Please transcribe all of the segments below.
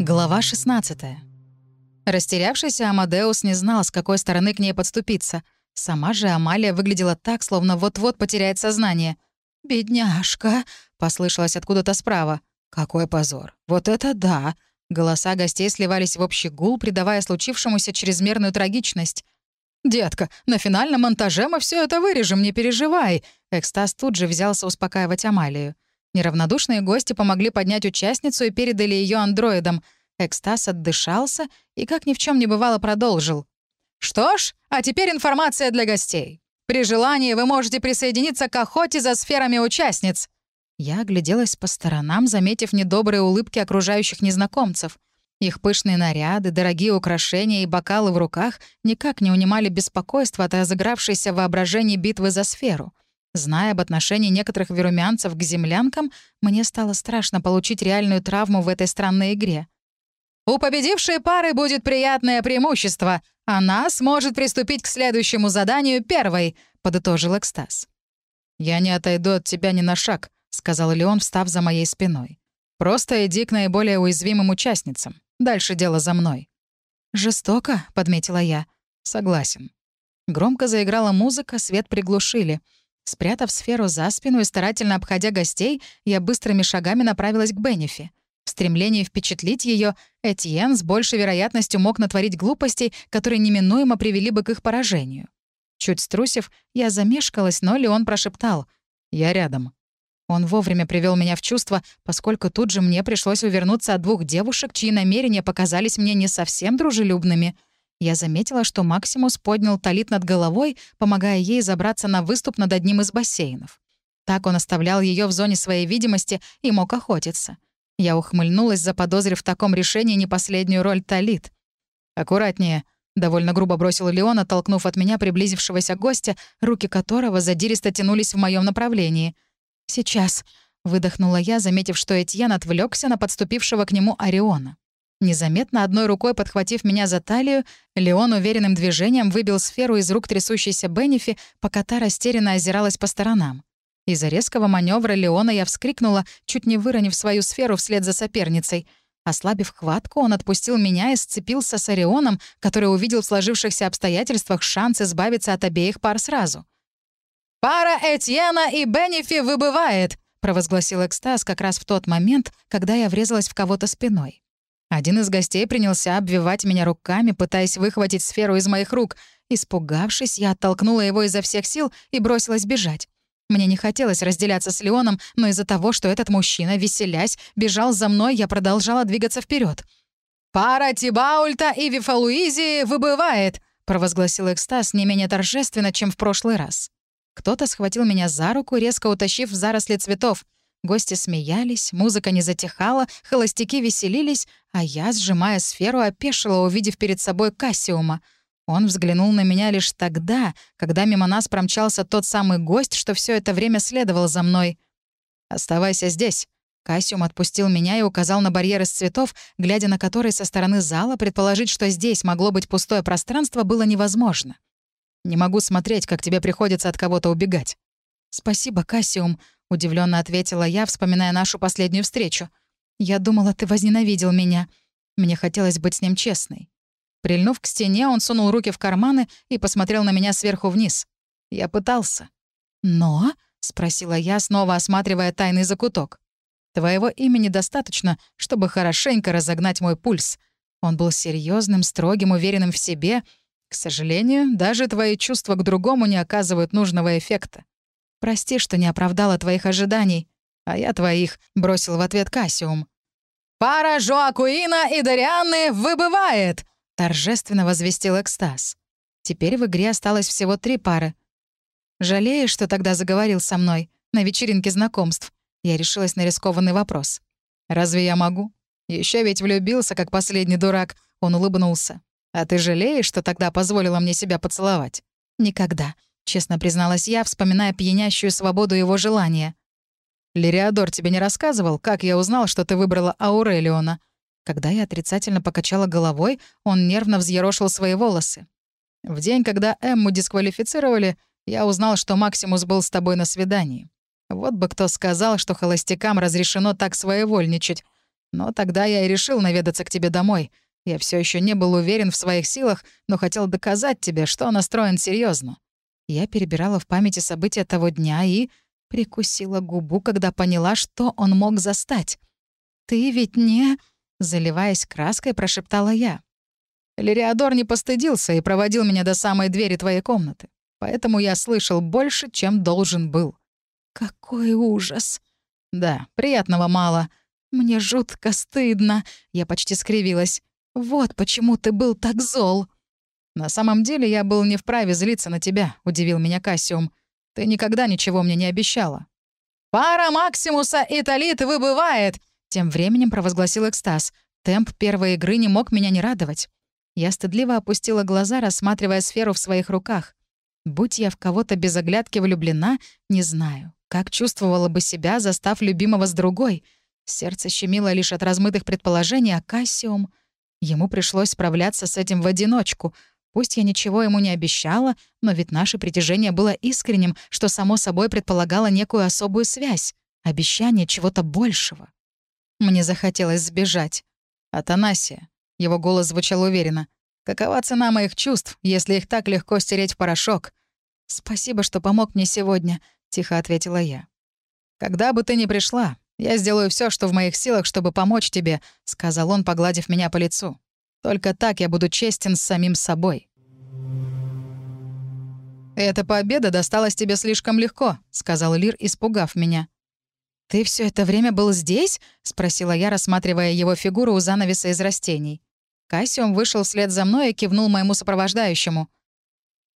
Глава 16. Растерявшийся Амадеус не знал, с какой стороны к ней подступиться. Сама же Амалия выглядела так, словно вот-вот потеряет сознание. «Бедняжка!» — послышалось откуда-то справа. «Какой позор! Вот это да!» Голоса гостей сливались в общий гул, придавая случившемуся чрезмерную трагичность. «Детка, на финальном монтаже мы все это вырежем, не переживай!» Экстаз тут же взялся успокаивать Амалию. Неравнодушные гости помогли поднять участницу и передали ее андроидам. Экстаз отдышался и, как ни в чем не бывало, продолжил. «Что ж, а теперь информация для гостей. При желании вы можете присоединиться к охоте за сферами участниц». Я огляделась по сторонам, заметив недобрые улыбки окружающих незнакомцев. Их пышные наряды, дорогие украшения и бокалы в руках никак не унимали беспокойства от разыгравшейся воображения битвы за сферу — Зная об отношении некоторых верумянцев к землянкам, мне стало страшно получить реальную травму в этой странной игре. «У победившей пары будет приятное преимущество. Она сможет приступить к следующему заданию первой», — подытожил Экстаз. «Я не отойду от тебя ни на шаг», — сказал Леон, встав за моей спиной. «Просто иди к наиболее уязвимым участницам. Дальше дело за мной». «Жестоко», — подметила я. «Согласен». Громко заиграла музыка, свет приглушили — Спрятав сферу за спину и старательно обходя гостей, я быстрыми шагами направилась к Бенефи. В стремлении впечатлить ее, Этьен с большей вероятностью мог натворить глупостей, которые неминуемо привели бы к их поражению. Чуть струсив, я замешкалась, но Леон прошептал «Я рядом». Он вовремя привел меня в чувство, поскольку тут же мне пришлось увернуться от двух девушек, чьи намерения показались мне не совсем дружелюбными — я заметила, что Максимус поднял талит над головой, помогая ей забраться на выступ над одним из бассейнов. Так он оставлял ее в зоне своей видимости и мог охотиться. Я ухмыльнулась, заподозрив в таком решении не последнюю роль талит. «Аккуратнее», — довольно грубо бросил Леон, оттолкнув от меня приблизившегося гостя, руки которого задиристо тянулись в моем направлении. «Сейчас», — выдохнула я, заметив, что Этьен отвлекся на подступившего к нему Ориона. Незаметно одной рукой подхватив меня за талию, Леон уверенным движением выбил сферу из рук трясущейся Беннифи, пока та растерянно озиралась по сторонам. Из-за резкого маневра Леона я вскрикнула, чуть не выронив свою сферу вслед за соперницей. Ослабив хватку, он отпустил меня и сцепился с Орионом, который увидел в сложившихся обстоятельствах шанс избавиться от обеих пар сразу. «Пара Этьена и Беннифи выбывает!» — провозгласил экстаз как раз в тот момент, когда я врезалась в кого-то спиной. Один из гостей принялся обвивать меня руками, пытаясь выхватить сферу из моих рук. Испугавшись, я оттолкнула его изо всех сил и бросилась бежать. Мне не хотелось разделяться с Леоном, но из-за того, что этот мужчина, веселясь, бежал за мной, я продолжала двигаться вперед. «Пара Тибаульта и Вифалуизии выбывает!» — провозгласил экстаз не менее торжественно, чем в прошлый раз. Кто-то схватил меня за руку, резко утащив в заросли цветов — Гости смеялись, музыка не затихала, холостяки веселились, а я, сжимая сферу, опешила, увидев перед собой Кассиума. Он взглянул на меня лишь тогда, когда мимо нас промчался тот самый гость, что все это время следовал за мной. «Оставайся здесь». Кассиум отпустил меня и указал на барьер из цветов, глядя на который со стороны зала предположить, что здесь могло быть пустое пространство, было невозможно. «Не могу смотреть, как тебе приходится от кого-то убегать». «Спасибо, Кассиум», — удивленно ответила я, вспоминая нашу последнюю встречу. «Я думала, ты возненавидел меня. Мне хотелось быть с ним честной». Прильнув к стене, он сунул руки в карманы и посмотрел на меня сверху вниз. Я пытался. «Но?» — спросила я, снова осматривая тайный закуток. «Твоего имени достаточно, чтобы хорошенько разогнать мой пульс». Он был серьезным, строгим, уверенным в себе. К сожалению, даже твои чувства к другому не оказывают нужного эффекта. Прости, что не оправдала твоих ожиданий. А я твоих», — бросил в ответ Кассиум. «Пара Жоакуина и Дарианны выбывает!» — торжественно возвестил экстаз. Теперь в игре осталось всего три пары. «Жалеешь, что тогда заговорил со мной на вечеринке знакомств?» Я решилась на рискованный вопрос. «Разве я могу? Еще ведь влюбился, как последний дурак», — он улыбнулся. «А ты жалеешь, что тогда позволила мне себя поцеловать?» «Никогда», честно призналась я, вспоминая пьянящую свободу его желания. «Лириадор тебе не рассказывал, как я узнал, что ты выбрала Аурелиона?» Когда я отрицательно покачала головой, он нервно взъерошил свои волосы. «В день, когда Эмму дисквалифицировали, я узнал, что Максимус был с тобой на свидании. Вот бы кто сказал, что холостякам разрешено так своевольничать. Но тогда я и решил наведаться к тебе домой. Я все еще не был уверен в своих силах, но хотел доказать тебе, что настроен серьезно. Я перебирала в памяти события того дня и прикусила губу, когда поняла, что он мог застать. «Ты ведь не...» — заливаясь краской, прошептала я. Лириадор не постыдился и проводил меня до самой двери твоей комнаты. Поэтому я слышал больше, чем должен был. Какой ужас. Да, приятного мало. Мне жутко стыдно. Я почти скривилась. Вот почему ты был так зол. На самом деле я был не вправе злиться на тебя, удивил меня Кассиум. Ты никогда ничего мне не обещала. Пара Максимуса и Талит выбывает, тем временем провозгласил экстаз. Темп первой игры не мог меня не радовать. Я стыдливо опустила глаза, рассматривая сферу в своих руках. Будь я в кого-то без оглядки влюблена, не знаю, как чувствовала бы себя, застав любимого с другой. Сердце щемило лишь от размытых предположений, а Кассиум... Ему пришлось справляться с этим в одиночку. Пусть я ничего ему не обещала, но ведь наше притяжение было искренним, что само собой предполагало некую особую связь, обещание чего-то большего. Мне захотелось сбежать. «Атанасия», — его голос звучал уверенно, «какова цена моих чувств, если их так легко стереть в порошок?» «Спасибо, что помог мне сегодня», — тихо ответила я. «Когда бы ты ни пришла, я сделаю все, что в моих силах, чтобы помочь тебе», — сказал он, погладив меня по лицу. «Только так я буду честен с самим собой». «Эта победа досталась тебе слишком легко», — сказал Лир, испугав меня. «Ты все это время был здесь?» — спросила я, рассматривая его фигуру у занавеса из растений. Кассиум вышел вслед за мной и кивнул моему сопровождающему.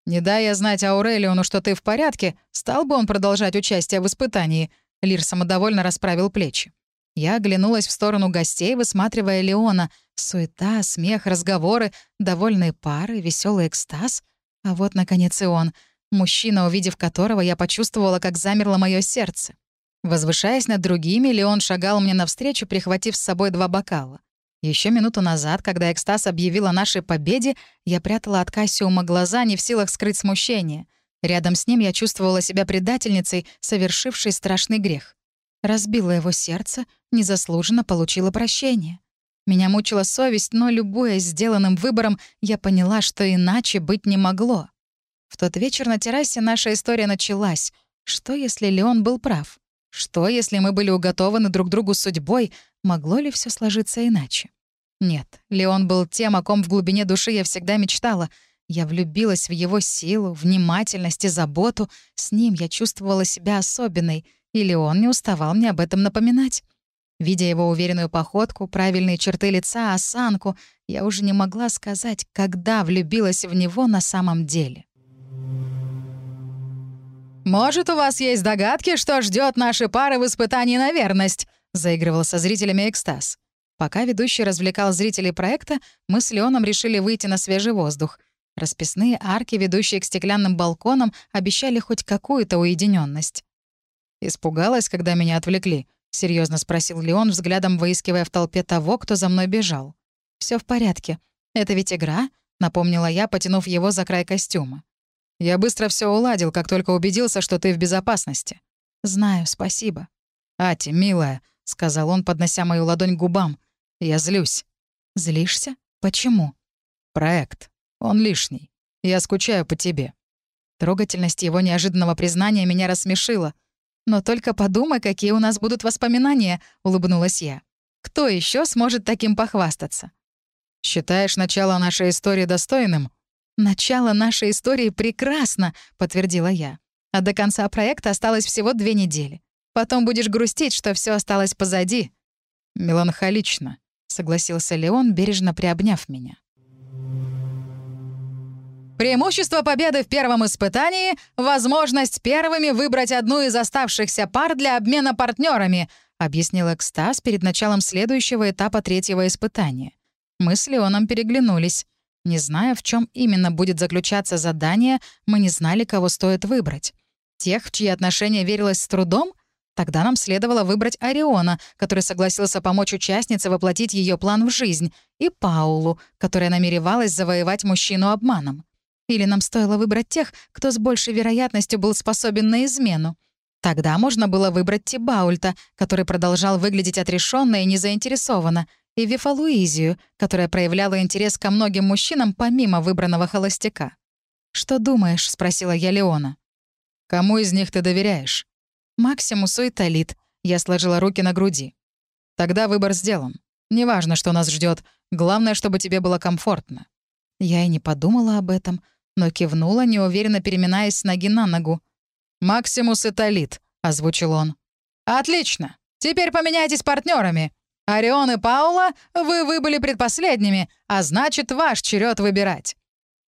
«Не дай я знать Аурелиону, что ты в порядке, стал бы он продолжать участие в испытании», — Лир самодовольно расправил плечи. Я оглянулась в сторону гостей, высматривая Леона. Суета, смех, разговоры, довольные пары, веселый экстаз. А вот, наконец, и он. Мужчина, увидев которого, я почувствовала, как замерло мое сердце. Возвышаясь над другими, Леон шагал мне навстречу, прихватив с собой два бокала. Еще минуту назад, когда экстаз объявил о нашей победе, я прятала от Кассиума глаза, не в силах скрыть смущение. Рядом с ним я чувствовала себя предательницей, совершившей страшный грех. Разбила его сердце, незаслуженно получила прощение. Меня мучила совесть, но, любуясь сделанным выбором, я поняла, что иначе быть не могло. В тот вечер на террасе наша история началась. Что, если Леон был прав? Что, если мы были уготованы друг другу судьбой, могло ли все сложиться иначе? Нет, Леон был тем, о ком в глубине души я всегда мечтала. Я влюбилась в его силу, внимательность и заботу. С ним я чувствовала себя особенной, и Леон не уставал мне об этом напоминать. Видя его уверенную походку, правильные черты лица, осанку, я уже не могла сказать, когда влюбилась в него на самом деле. «Может, у вас есть догадки, что ждет наши пары в испытании на верность?» — заигрывал со зрителями экстаз. Пока ведущий развлекал зрителей проекта, мы с Леоном решили выйти на свежий воздух. Расписные арки, ведущие к стеклянным балконам, обещали хоть какую-то уединенность. «Испугалась, когда меня отвлекли?» — серьезно спросил Леон, взглядом выискивая в толпе того, кто за мной бежал. Все в порядке. Это ведь игра?» — напомнила я, потянув его за край костюма. Я быстро все уладил, как только убедился, что ты в безопасности». «Знаю, спасибо». «Ати, милая», — сказал он, поднося мою ладонь к губам. «Я злюсь». «Злишься? Почему?» «Проект. Он лишний. Я скучаю по тебе». Трогательность его неожиданного признания меня рассмешила. «Но только подумай, какие у нас будут воспоминания», — улыбнулась я. «Кто еще сможет таким похвастаться?» «Считаешь начало нашей истории достойным?» «Начало нашей истории прекрасно», — подтвердила я. «А до конца проекта осталось всего две недели. Потом будешь грустить, что все осталось позади». «Меланхолично», — согласился Леон, бережно приобняв меня. Преимущество победы в первом испытании — возможность первыми выбрать одну из оставшихся пар для обмена партнерами, объяснил Экстаз перед началом следующего этапа третьего испытания. Мы с Леоном переглянулись. Не зная, в чем именно будет заключаться задание, мы не знали, кого стоит выбрать. Тех, в чьи отношения верилось с трудом? Тогда нам следовало выбрать Ориона, который согласился помочь участнице воплотить ее план в жизнь, и Паулу, которая намеревалась завоевать мужчину обманом. Или нам стоило выбрать тех, кто с большей вероятностью был способен на измену. Тогда можно было выбрать Тибаульта, который продолжал выглядеть отрешенно и незаинтересованно, и Вифалуизию, которая проявляла интерес ко многим мужчинам помимо выбранного холостяка. «Что думаешь?» — спросила я Леона. «Кому из них ты доверяешь?» «Максимусу и Талит». Я сложила руки на груди. «Тогда выбор сделан. Неважно, что нас ждет. Главное, чтобы тебе было комфортно». Я и не подумала об этом, но кивнула, неуверенно переминаясь с ноги на ногу. «Максимус и Талит», — озвучил он. «Отлично. Теперь поменяйтесь партнерами. Орион и Паула, вы выбыли предпоследними, а значит, ваш черед выбирать».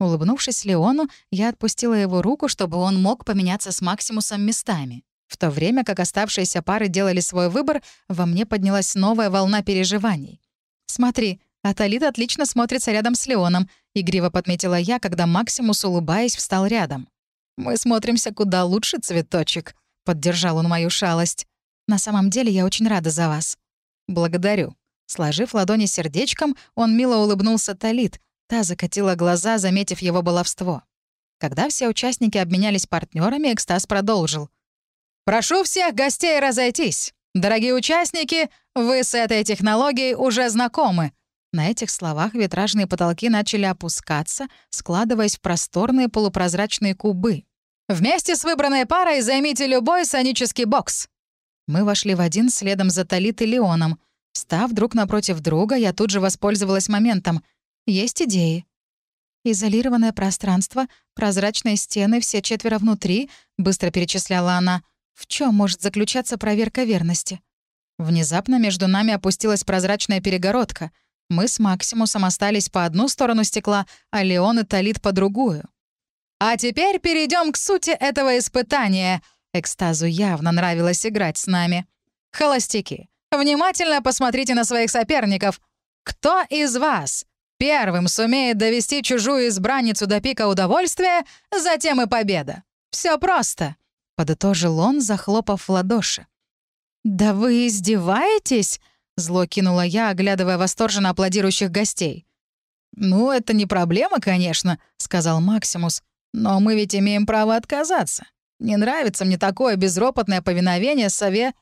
Улыбнувшись Леону, я отпустила его руку, чтобы он мог поменяться с Максимусом местами. В то время как оставшиеся пары делали свой выбор, во мне поднялась новая волна переживаний. «Смотри, Аталит отлично смотрится рядом с Леоном», — игриво подметила я, когда Максимус, улыбаясь, встал рядом. «Мы смотримся куда лучше, цветочек», — поддержал он мою шалость. «На самом деле я очень рада за вас». «Благодарю». Сложив ладони сердечком, он мило улыбнулся Талит. Та закатила глаза, заметив его баловство. Когда все участники обменялись партнерами, экстаз продолжил. «Прошу всех гостей разойтись. Дорогие участники, вы с этой технологией уже знакомы». На этих словах витражные потолки начали опускаться, складываясь в просторные полупрозрачные кубы. «Вместе с выбранной парой займите любой сонический бокс». Мы вошли в один следом за Талит и Леоном. Став друг напротив друга, я тут же воспользовалась моментом. Есть идеи. «Изолированное пространство, прозрачные стены, все четверо внутри», — быстро перечисляла она. «В чем может заключаться проверка верности?» Внезапно между нами опустилась прозрачная перегородка — мы с Максимусом остались по одну сторону стекла, а Леон и Талит по другую. «А теперь перейдем к сути этого испытания». Экстазу явно нравилось играть с нами. «Холостяки, внимательно посмотрите на своих соперников. Кто из вас первым сумеет довести чужую избранницу до пика удовольствия, затем и победа? Все просто», — подытожил он, захлопав в ладоши. «Да вы издеваетесь?» Зло кинула я, оглядывая восторженно аплодирующих гостей. «Ну, это не проблема, конечно», — сказал Максимус. «Но мы ведь имеем право отказаться. Не нравится мне такое безропотное повиновение сове...»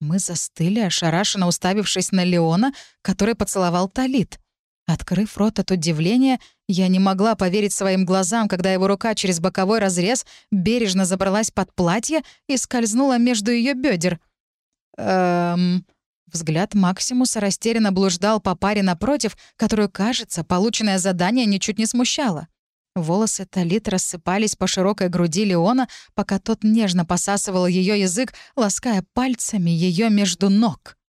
Мы застыли, ошарашенно уставившись на Леона, который поцеловал Талит. Открыв рот от удивления, я не могла поверить своим глазам, когда его рука через боковой разрез бережно забралась под платье и скользнула между ее бедер. «Эм...» Взгляд Максимуса растерянно блуждал по паре напротив, которую, кажется, полученное задание ничуть не смущало. Волосы Талит рассыпались по широкой груди Леона, пока тот нежно посасывал ее язык, лаская пальцами ее между ног.